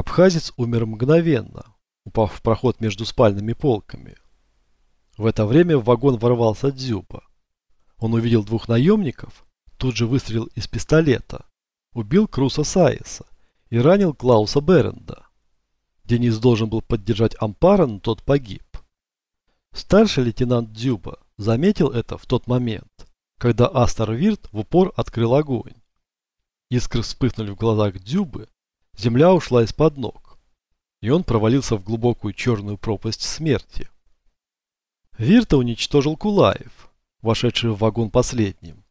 Абхазец умер мгновенно, упав в проход между спальными полками. В это время в вагон ворвался Дзюба. Он увидел двух наемников, тут же выстрелил из пистолета, убил Круса Саиса и ранил Клауса Беренда. Денис должен был поддержать Ампара, но тот погиб. Старший лейтенант Дзюба заметил это в тот момент, когда Астер Вирт в упор открыл огонь. Искры вспыхнули в глазах Дзюбы, земля ушла из-под ног, и он провалился в глубокую черную пропасть смерти. Вирта уничтожил Кулаев, вошедший в вагон последним.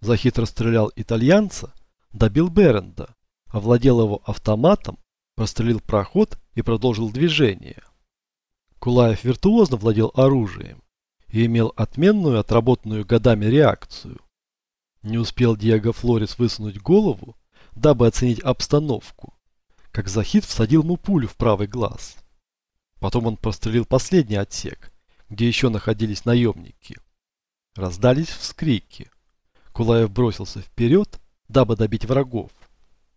Захит расстрелял итальянца, добил Беренда, овладел его автоматом, прострелил проход и продолжил движение. Кулаев виртуозно владел оружием и имел отменную, отработанную годами реакцию. Не успел Диего Флорис высунуть голову, дабы оценить обстановку, как Захид всадил ему пулю в правый глаз. Потом он прострелил последний отсек, где еще находились наемники. Раздались вскрики. Кулаев бросился вперед, дабы добить врагов.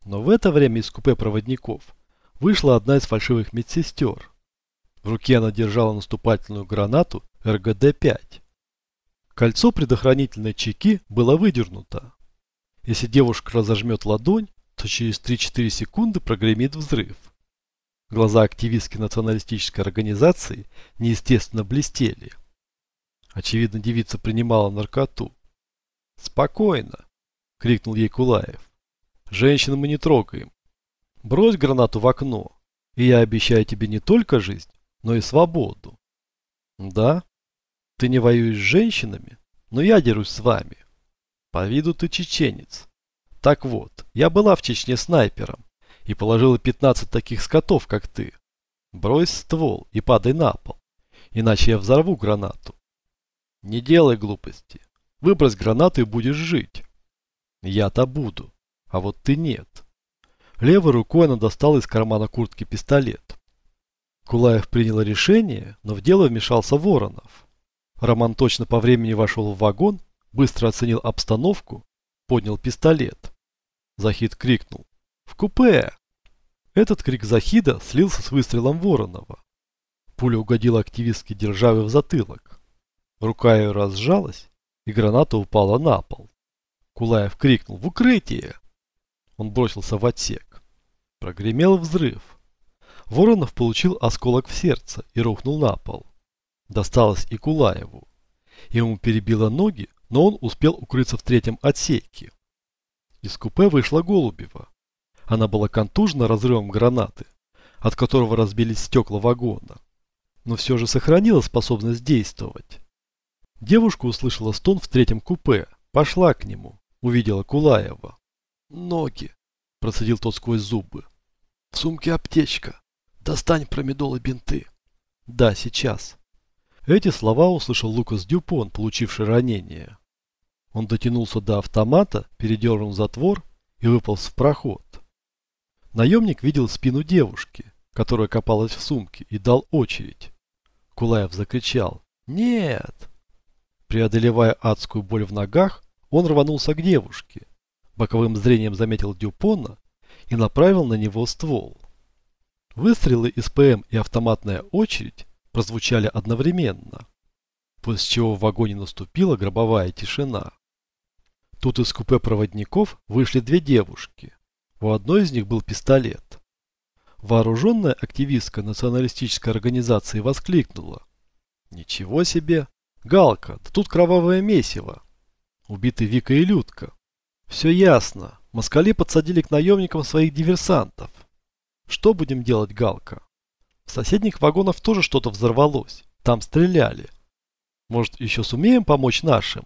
Но в это время из купе проводников вышла одна из фальшивых медсестер. В руке она держала наступательную гранату РГД-5. Кольцо предохранительной чеки было выдернуто. Если девушка разожмет ладонь, то через 3-4 секунды прогремит взрыв. Глаза активистки националистической организации неестественно блестели. Очевидно, девица принимала наркоту. «Спокойно!» – крикнул ей Кулаев. «Женщин мы не трогаем. Брось гранату в окно, и я обещаю тебе не только жизнь, но и свободу». «Да? Ты не воюешь с женщинами, но я дерусь с вами. По виду ты чеченец. Так вот, я была в Чечне снайпером и положила 15 таких скотов, как ты. Брось ствол и падай на пол, иначе я взорву гранату. Не делай глупости. Выбрось гранату и будешь жить. Я-то буду, а вот ты нет. Левой рукой она достала из кармана куртки пистолет. Кулаев принял решение, но в дело вмешался Воронов. Роман точно по времени вошел в вагон, быстро оценил обстановку, поднял пистолет. Захид крикнул «В купе!». Этот крик Захида слился с выстрелом Воронова. Пуля угодила активистке державе в затылок. Рука ее разжалась, и граната упала на пол. Кулаев крикнул «В укрытие!». Он бросился в отсек. Прогремел взрыв. Воронов получил осколок в сердце и рухнул на пол. Досталось и Кулаеву. Ему перебило ноги, но он успел укрыться в третьем отсеке. Из купе вышла Голубева. Она была контужена разрывом гранаты, от которого разбились стекла вагона, но все же сохранила способность действовать. Девушка услышала стон в третьем купе, пошла к нему, увидела Кулаева. «Ноги!» – процедил тот сквозь зубы. «В сумке аптечка. Достань промедол и бинты». «Да, сейчас». Эти слова услышал Лукас Дюпон, получивший ранение. Он дотянулся до автомата, передернул затвор и выполз в проход. Наемник видел спину девушки, которая копалась в сумке, и дал очередь. Кулаев закричал «Нет!». Преодолевая адскую боль в ногах, он рванулся к девушке. Боковым зрением заметил Дюпона и направил на него ствол. Выстрелы из ПМ и автоматная очередь прозвучали одновременно, после чего в вагоне наступила гробовая тишина. Тут из купе проводников вышли две девушки. У одной из них был пистолет. Вооруженная активистка националистической организации воскликнула. «Ничего себе! Галка, да тут кровавое месиво! Убиты Вика и Людка. Все ясно. Москали подсадили к наемникам своих диверсантов. Что будем делать, Галка? В соседних вагонах тоже что-то взорвалось. Там стреляли. Может, еще сумеем помочь нашим?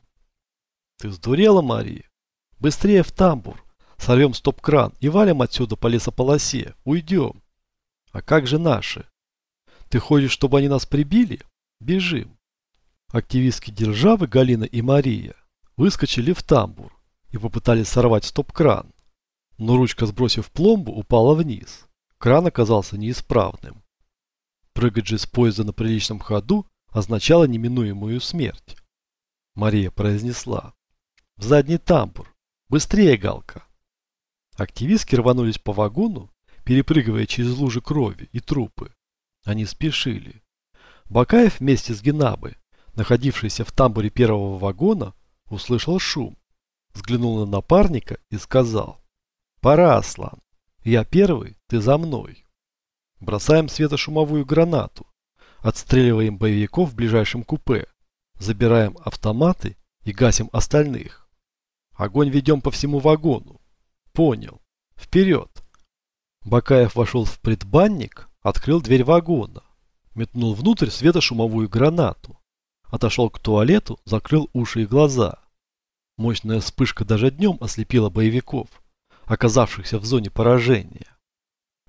Ты сдурела, Мария? Быстрее в тамбур. Сорвем стоп-кран и валим отсюда по лесополосе. Уйдем. А как же наши? Ты хочешь, чтобы они нас прибили? Бежим. Активистки Державы Галина и Мария выскочили в тамбур и попытались сорвать стоп-кран. Но ручка, сбросив пломбу, упала вниз. Кран оказался неисправным. Прыгать же с поезда на приличном ходу означало неминуемую смерть. Мария произнесла. В задний тамбур. Быстрее, Галка. Активистки рванулись по вагону, перепрыгивая через лужи крови и трупы. Они спешили. Бакаев вместе с Генабой, находившийся в тамбуре первого вагона, услышал шум, взглянул на напарника и сказал «Пора, Аслан. Я первый, ты за мной». Бросаем светошумовую гранату, отстреливаем боевиков в ближайшем купе, забираем автоматы и гасим остальных. Огонь ведем по всему вагону. Понял. Вперед. Бакаев вошел в предбанник, открыл дверь вагона, метнул внутрь светошумовую гранату, отошел к туалету, закрыл уши и глаза. Мощная вспышка даже днем ослепила боевиков, оказавшихся в зоне поражения.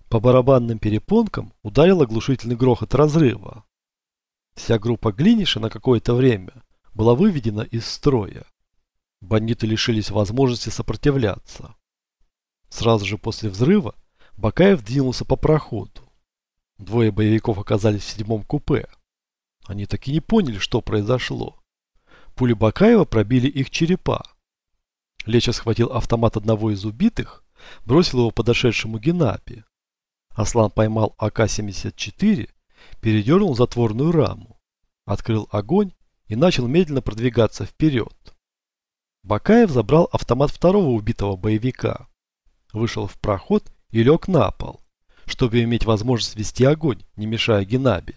По барабанным перепонкам ударил оглушительный грохот разрыва. Вся группа Глиниша на какое-то время была выведена из строя. Бандиты лишились возможности сопротивляться. Сразу же после взрыва Бакаев двинулся по проходу. Двое боевиков оказались в седьмом купе. Они так и не поняли, что произошло. Пули Бакаева пробили их черепа. Леча схватил автомат одного из убитых, бросил его подошедшему Генапи. Аслан поймал АК-74, передернул затворную раму, открыл огонь и начал медленно продвигаться вперед. Бакаев забрал автомат второго убитого боевика, вышел в проход и лег на пол, чтобы иметь возможность вести огонь, не мешая Генабе.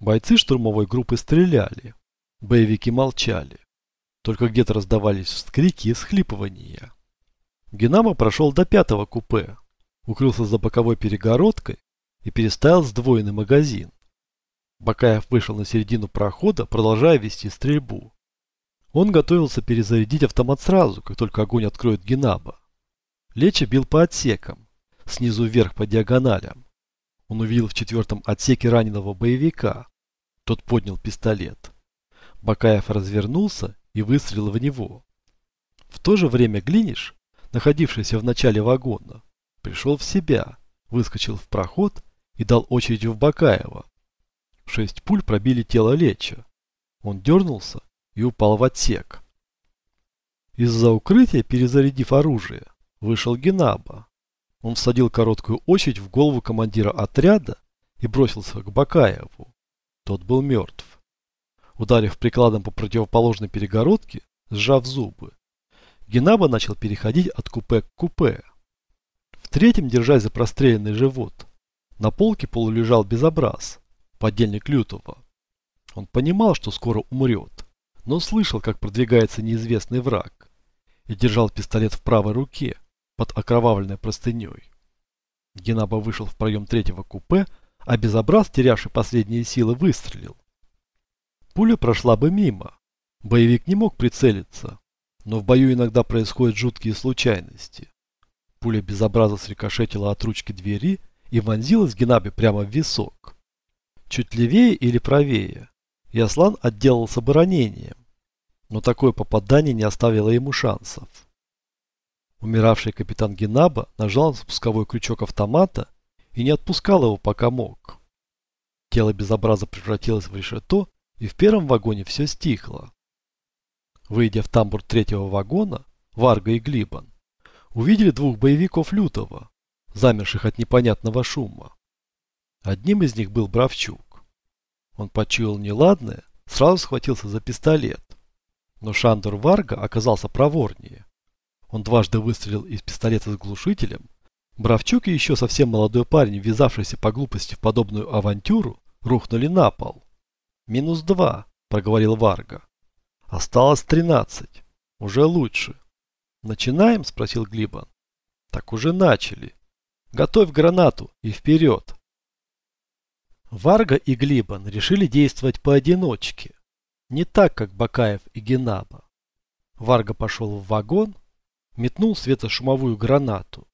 Бойцы штурмовой группы стреляли, боевики молчали. Только где-то раздавались вскрики и схлипывания. Генаба прошел до пятого купе, укрылся за боковой перегородкой и переставил сдвоенный магазин. Бакаев вышел на середину прохода, продолжая вести стрельбу. Он готовился перезарядить автомат сразу, как только огонь откроет Генаба. Леча бил по отсекам, снизу вверх по диагоналям. Он увидел в четвертом отсеке раненого боевика. Тот поднял пистолет. Бакаев развернулся и выстрелил в него. В то же время Глиниш, находившийся в начале вагона, пришел в себя, выскочил в проход и дал очередь в Бакаева. Шесть пуль пробили тело Леча. Он дернулся и упал в отсек. Из-за укрытия, перезарядив оружие, вышел Генаба. Он всадил короткую очередь в голову командира отряда и бросился к Бакаеву. Тот был мертв. Ударив прикладом по противоположной перегородке, сжав зубы, Генаба начал переходить от купе к купе. В третьем, держась за простреленный живот, на полке полулежал безобраз, подельник Лютова. Он понимал, что скоро умрет, но слышал, как продвигается неизвестный враг, и держал пистолет в правой руке, под окровавленной простыней. Генаба вышел в проем третьего купе, а безобраз, терявший последние силы, выстрелил. Пуля прошла бы мимо. Боевик не мог прицелиться, но в бою иногда происходят жуткие случайности. Пуля безобраза срикошетила от ручки двери и вонзилась Генабе прямо в висок. Чуть левее или правее, Яслан отделался бы ранением, но такое попадание не оставило ему шансов. Умиравший капитан Генаба нажал на спусковой крючок автомата и не отпускал его, пока мог. Тело безобраза превратилось в решето, и в первом вагоне все стихло. Выйдя в тамбур третьего вагона, Варга и Глибан увидели двух боевиков Лютого, замерших от непонятного шума. Одним из них был Бравчук. Он почуял неладное, сразу схватился за пистолет. Но Шандор Варга оказался проворнее. Он дважды выстрелил из пистолета с глушителем. Бравчук и еще совсем молодой парень, ввязавшийся по глупости в подобную авантюру, рухнули на пол. «Минус два», — проговорил Варга. «Осталось тринадцать. Уже лучше». «Начинаем?» — спросил Глибан. «Так уже начали. Готовь гранату и вперед!» Варга и Глибан решили действовать поодиночке, не так, как Бакаев и Генаба. Варга пошел в вагон, метнул светошумовую гранату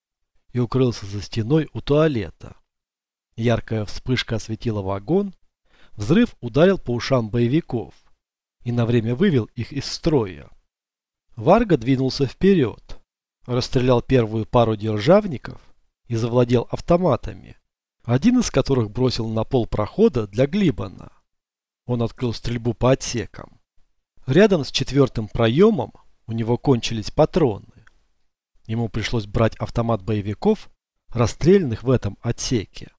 и укрылся за стеной у туалета. Яркая вспышка осветила вагон, взрыв ударил по ушам боевиков и на время вывел их из строя. Варга двинулся вперед, расстрелял первую пару державников и завладел автоматами, один из которых бросил на пол прохода для Глибана. Он открыл стрельбу по отсекам. Рядом с четвертым проемом у него кончились патроны. Ему пришлось брать автомат боевиков, расстрелянных в этом отсеке.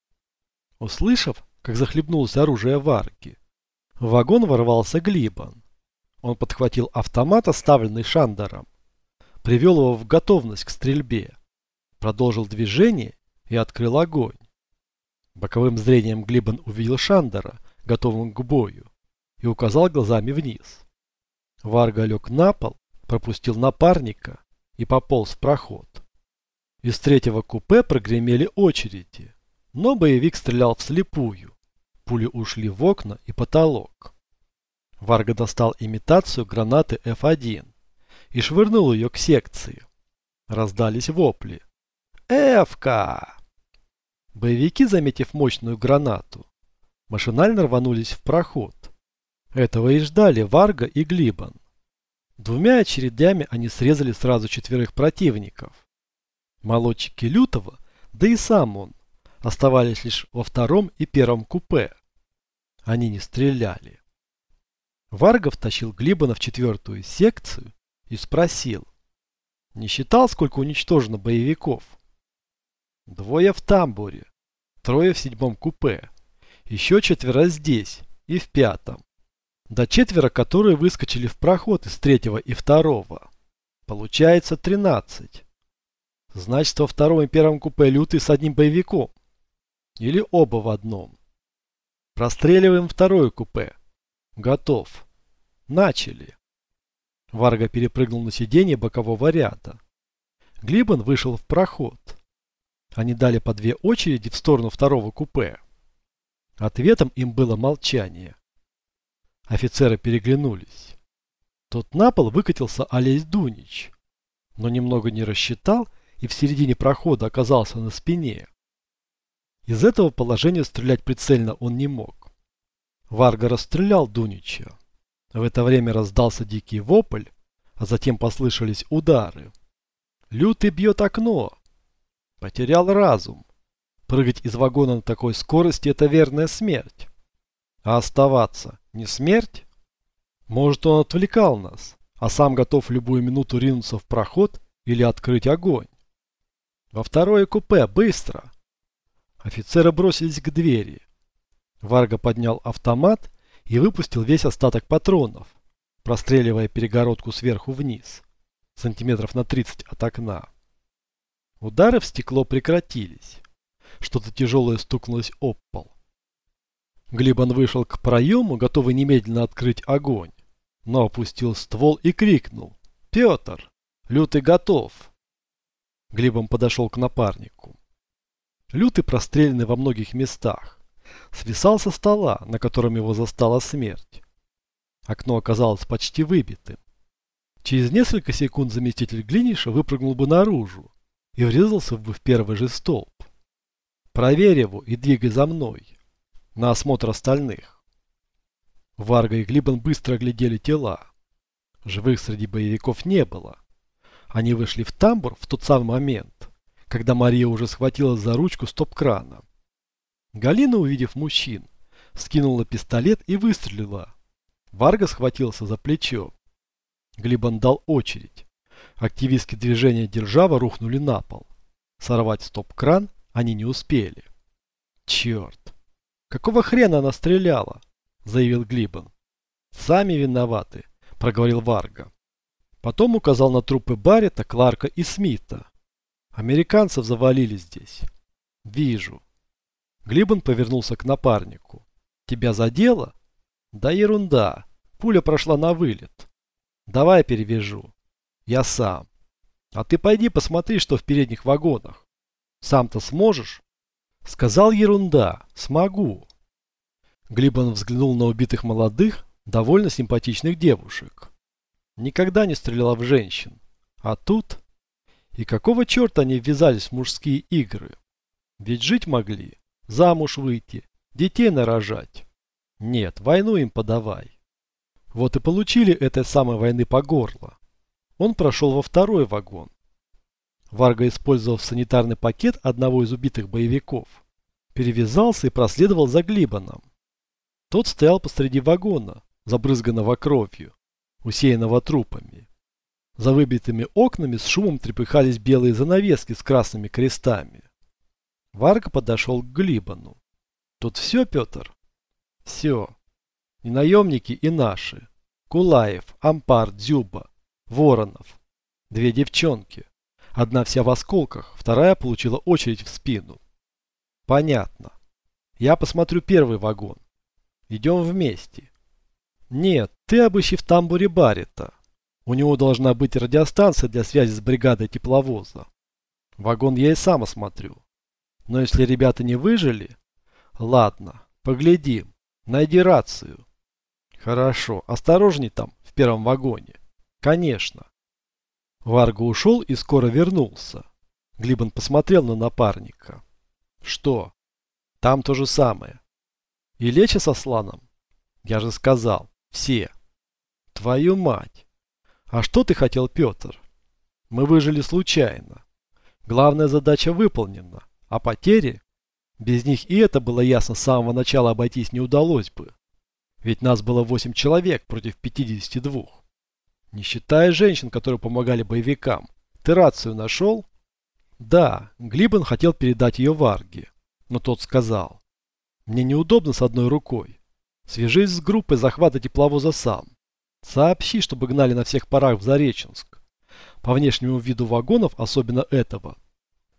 Услышав, как захлебнулось оружие Варги, в вагон ворвался Глибан. Он подхватил автомат, оставленный Шандером, привел его в готовность к стрельбе, продолжил движение и открыл огонь. Боковым зрением Глибан увидел Шандера, готовым к бою, и указал глазами вниз. Варга лег на пол, пропустил напарника и пополз в проход. Из третьего купе прогремели очереди, но боевик стрелял вслепую. Пули ушли в окна и потолок. Варга достал имитацию гранаты F1 и швырнул ее к секции. Раздались вопли. «Эвка!» Боевики, заметив мощную гранату, машинально рванулись в проход. Этого и ждали Варга и Глибан. Двумя очередями они срезали сразу четверых противников. Молодчики Лютого, да и сам он, оставались лишь во втором и первом купе. Они не стреляли. Варга втащил Глибана в четвертую секцию и спросил. Не считал, сколько уничтожено боевиков? Двое в тамбуре, трое в седьмом купе, еще четверо здесь и в пятом. До четверо, которые выскочили в проход из третьего и второго. Получается 13. Значит, во втором и первом купе лютый с одним боевиком. Или оба в одном. Простреливаем второе купе. Готов. Начали. Варга перепрыгнул на сиденье бокового ряда. Глибан вышел в проход. Они дали по две очереди в сторону второго купе. Ответом им было молчание. Офицеры переглянулись. Тот на пол выкатился Олесь Дунич, но немного не рассчитал и в середине прохода оказался на спине. Из этого положения стрелять прицельно он не мог. Варга расстрелял Дунича. В это время раздался дикий вопль, а затем послышались удары. Лютый бьет окно. Потерял разум. Прыгать из вагона на такой скорости – это верная смерть. А оставаться не смерть? Может, он отвлекал нас, а сам готов любую минуту ринуться в проход или открыть огонь. Во второе купе, быстро! Офицеры бросились к двери. Варга поднял автомат и выпустил весь остаток патронов, простреливая перегородку сверху вниз, сантиметров на 30 от окна. Удары в стекло прекратились. Что-то тяжелое стукнулось об пол. Глибан вышел к проему, готовый немедленно открыть огонь, но опустил ствол и крикнул. «Петр! Лютый готов!» Глибан подошел к напарнику. Лютый, простреленный во многих местах, свисал со стола, на котором его застала смерть. Окно оказалось почти выбитым. Через несколько секунд заместитель Глиниша выпрыгнул бы наружу и врезался бы в первый же столб. «Проверь его и двигай за мной», на осмотр остальных. Варга и Глибан быстро оглядели тела. Живых среди боевиков не было. Они вышли в тамбур в тот самый момент, когда Мария уже схватилась за ручку стоп-крана. Галина, увидев мужчин, скинула пистолет и выстрелила. Варга схватился за плечо. Глибан дал очередь. Активистские движения держава рухнули на пол. Сорвать стоп-кран они не успели. Черт! «Какого хрена она стреляла?» – заявил Глибан. «Сами виноваты», – проговорил Варга. Потом указал на трупы Баррета, Кларка и Смита. «Американцев завалили здесь». «Вижу». Глибан повернулся к напарнику. «Тебя задело?» «Да ерунда. Пуля прошла на вылет. Давай перевяжу. Я сам. А ты пойди посмотри, что в передних вагонах. Сам-то сможешь?» Сказал ерунда. Смогу. Глибан взглянул на убитых молодых, довольно симпатичных девушек. Никогда не стреляла в женщин. А тут... И какого черта они ввязались в мужские игры? Ведь жить могли, замуж выйти, детей нарожать. Нет, войну им подавай. Вот и получили этой самой войны по горло. Он прошел во второй вагон. Варга использовал санитарный пакет одного из убитых боевиков, перевязался и проследовал за Глибаном. Тот стоял посреди вагона, забрызганного кровью, усеянного трупами. За выбитыми окнами с шумом трепыхались белые занавески с красными крестами. Варга подошел к Глибану. Тут все, Петр? Все. И наемники, и наши. Кулаев, Ампар, Дзюба, Воронов. Две девчонки. Одна вся в осколках, вторая получила очередь в спину. Понятно. Я посмотрю первый вагон. Идем вместе. Нет, ты обыщи в тамбуре Барита. У него должна быть радиостанция для связи с бригадой тепловоза. Вагон я и сам осмотрю. Но если ребята не выжили... Ладно, поглядим. Найди рацию. Хорошо, осторожней там, в первом вагоне. Конечно. Варга ушел и скоро вернулся. Глибан посмотрел на напарника. Что? Там то же самое. И Леча со Сланом? Я же сказал, все. Твою мать. А что ты хотел, Петр? Мы выжили случайно. Главная задача выполнена. А потери? Без них и это было ясно с самого начала обойтись не удалось бы. Ведь нас было 8 человек против 52. Не считая женщин, которые помогали боевикам. Ты рацию нашел? Да, Глибан хотел передать ее Варге. Но тот сказал. Мне неудобно с одной рукой. Свяжись с группой захвата тепловоза сам. Сообщи, чтобы гнали на всех парах в Зареченск. По внешнему виду вагонов, особенно этого,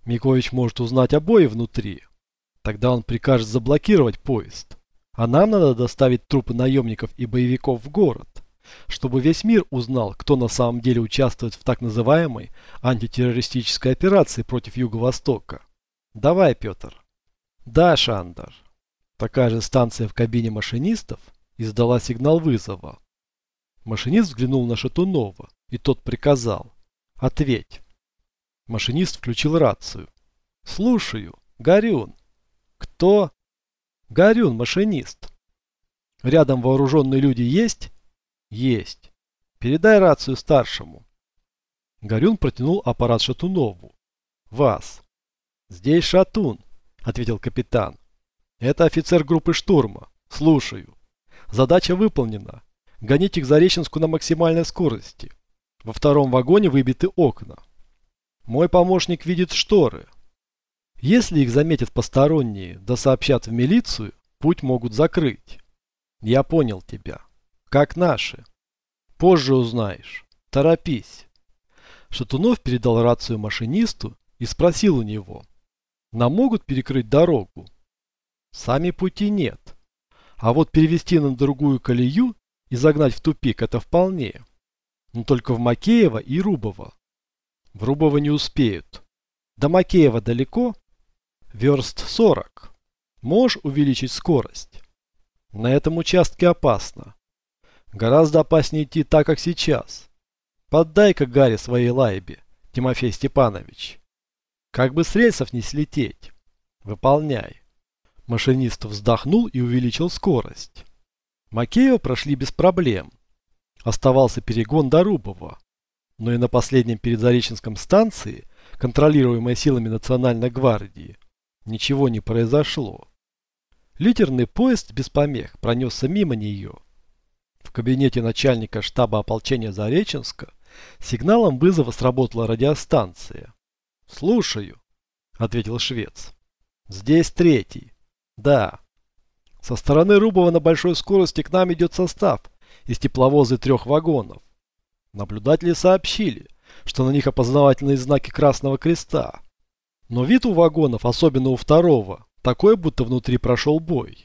Микович может узнать обои внутри. Тогда он прикажет заблокировать поезд. А нам надо доставить трупы наемников и боевиков в город, чтобы весь мир узнал, кто на самом деле участвует в так называемой антитеррористической операции против Юго-Востока. Давай, Петр. Да, Шандар. Такая же станция в кабине машинистов издала сигнал вызова. Машинист взглянул на Шатунова, и тот приказал. Ответь. Машинист включил рацию. «Слушаю. Горюн». «Кто?» «Горюн, машинист». «Рядом вооруженные люди есть?» «Есть. Передай рацию старшему». Горюн протянул аппарат Шатунову. «Вас». «Здесь Шатун», — ответил капитан. «Это офицер группы штурма. Слушаю. Задача выполнена. Гоните к Зареченску на максимальной скорости. Во втором вагоне выбиты окна. Мой помощник видит шторы. Если их заметят посторонние, да сообщат в милицию, путь могут закрыть. Я понял тебя. Как наши. Позже узнаешь. Торопись. Шатунов передал рацию машинисту и спросил у него. Нам могут перекрыть дорогу? Сами пути нет. А вот перевести на другую колею и загнать в тупик это вполне. Но только в Макеево и Рубово. В Рубово не успеют. До Макеева далеко? Верст 40. Можешь увеличить скорость? На этом участке опасно. Гораздо опаснее идти так, как сейчас. Поддай-ка Гарри своей лайбе, Тимофей Степанович. Как бы с рельсов не слететь. Выполняй. Машинист вздохнул и увеличил скорость. Макеева прошли без проблем. Оставался перегон до Рубова но и на последнем передзареченском станции, контролируемой силами Национальной гвардии, ничего не произошло. Литерный поезд без помех пронесся мимо нее. Кабинете начальника штаба ополчения Зареченска сигналом вызова сработала радиостанция. «Слушаю», — ответил швец. «Здесь третий». «Да». «Со стороны Рубова на большой скорости к нам идет состав из тепловоза трех вагонов. Наблюдатели сообщили, что на них опознавательные знаки Красного Креста. Но вид у вагонов, особенно у второго, такой, будто внутри прошел бой.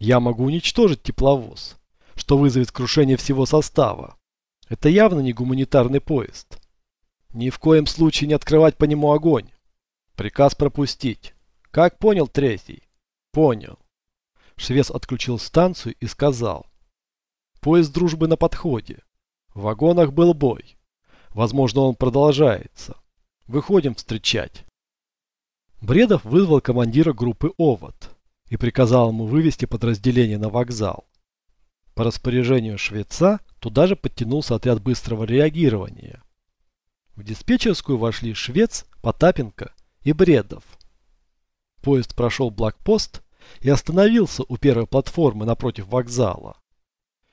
Я могу уничтожить тепловоз, что вызовет крушение всего состава. Это явно не гуманитарный поезд. Ни в коем случае не открывать по нему огонь. Приказ пропустить. Как понял третий? Понял. Швец отключил станцию и сказал. Поезд дружбы на подходе. В вагонах был бой. Возможно, он продолжается. Выходим встречать. Бредов вызвал командира группы «Овод» и приказал ему вывести подразделение на вокзал. По распоряжению швеца туда же подтянулся отряд быстрого реагирования. В диспетчерскую вошли швец, Потапенко и Бредов. Поезд прошел блокпост и остановился у первой платформы напротив вокзала.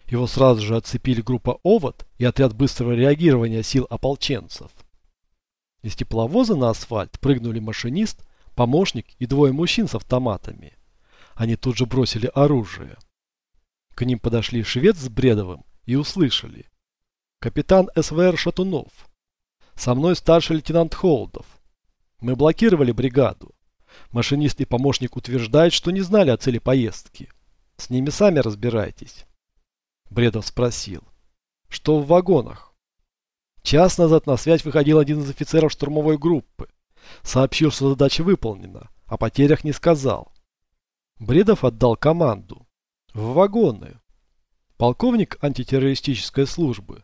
Его сразу же отцепили группа «Овод» и отряд быстрого реагирования сил ополченцев. Из тепловоза на асфальт прыгнули машинист, помощник и двое мужчин с автоматами. Они тут же бросили оружие. К ним подошли швед с Бредовым и услышали. Капитан СВР Шатунов. Со мной старший лейтенант Холодов. Мы блокировали бригаду. Машинист и помощник утверждают, что не знали о цели поездки. С ними сами разбирайтесь. Бредов спросил. Что в вагонах? Час назад на связь выходил один из офицеров штурмовой группы. Сообщил, что задача выполнена, о потерях не сказал. Бредов отдал команду. В вагоны. Полковник антитеррористической службы,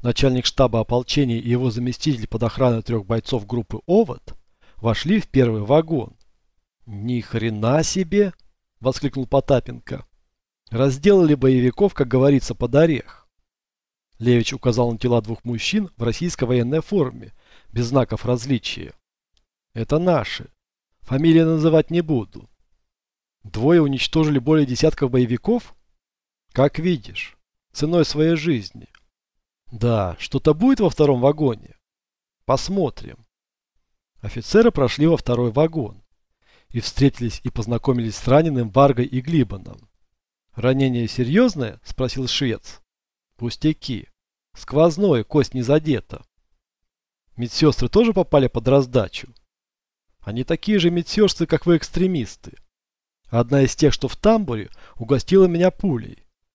начальник штаба ополчения и его заместитель под охраной трех бойцов группы «Овод» вошли в первый вагон. «Ни хрена себе!» – воскликнул Потапенко. «Разделали боевиков, как говорится, под орех». Левич указал на тела двух мужчин в российской военной форме, без знаков различия. «Это наши. Фамилии называть не буду. Двое уничтожили более десятков боевиков? Как видишь, ценой своей жизни. Да, что-то будет во втором вагоне? Посмотрим». Офицеры прошли во второй вагон и встретились и познакомились с раненым Варгой и Глибаном. «Ранение серьезное?» – спросил швец. «Пустяки. Сквозное, кость не задета». Медсестры тоже попали под раздачу. Они такие же медсестры, как вы экстремисты. Одна из тех, что в тамбуре, угостила меня пулей.